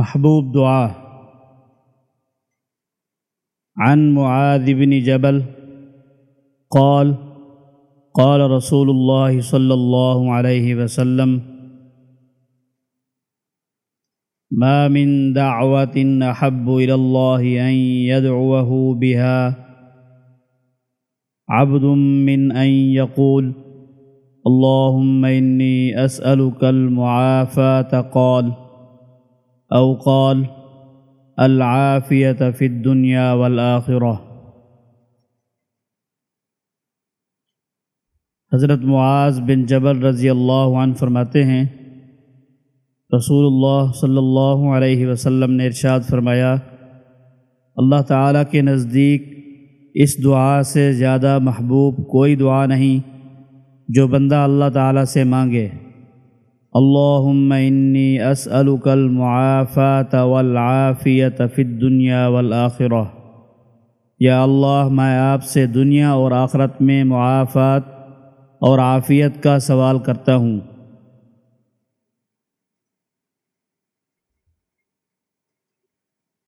محبوب دعا عن معاذ بن جبل قال قال رسول الله صلى الله عليه وسلم ما من دعوة أحب إلى الله أن يدعوه بها. عبد من أن يقول اللهم إني أسألك المعافاة. قال أو قال العافية في الدنيا والآخرة حضرت معاذ بن جبل رضی اللہ عنہ فرماتے ہیں رسول اللہ صلی اللہ علیہ وسلم نے ارشاد فرمایا، اللہ تعالیٰ کے نزدیک اس دعا سے زیادہ محبوب کوئی دعا نہیں جو بندہ اللہ تعالیٰ سے مانگے۔ اللهم إني أسألك المعافاة والعافية في الدنيا والآخرة. یا اللہ، میں آپ سے دنیا اور آخرت میں معافات اور عافیت کا سوال کرتا ہوں۔